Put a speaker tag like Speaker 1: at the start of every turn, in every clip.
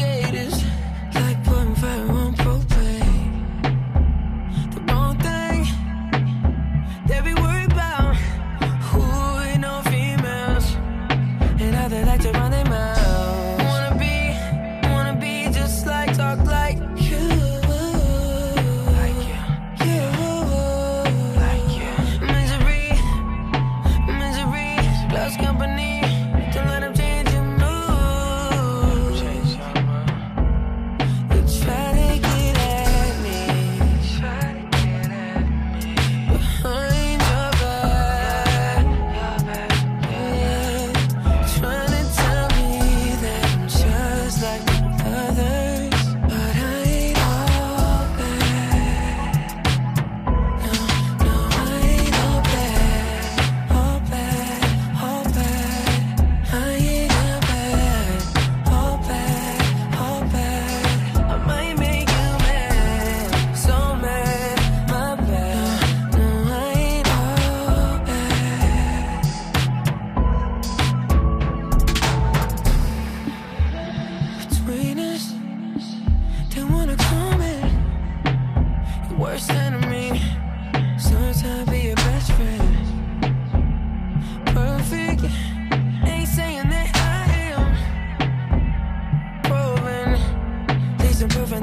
Speaker 1: creators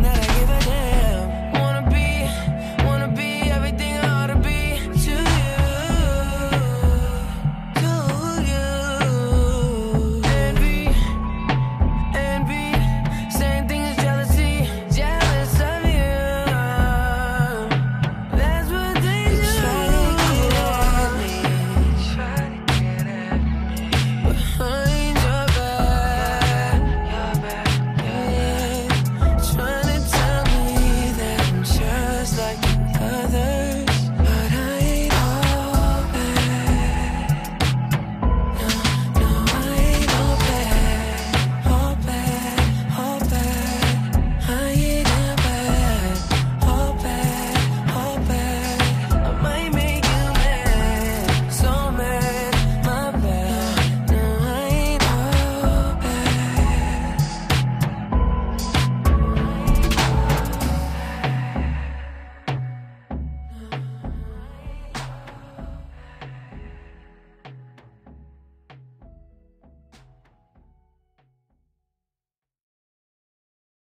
Speaker 1: that I give a damn.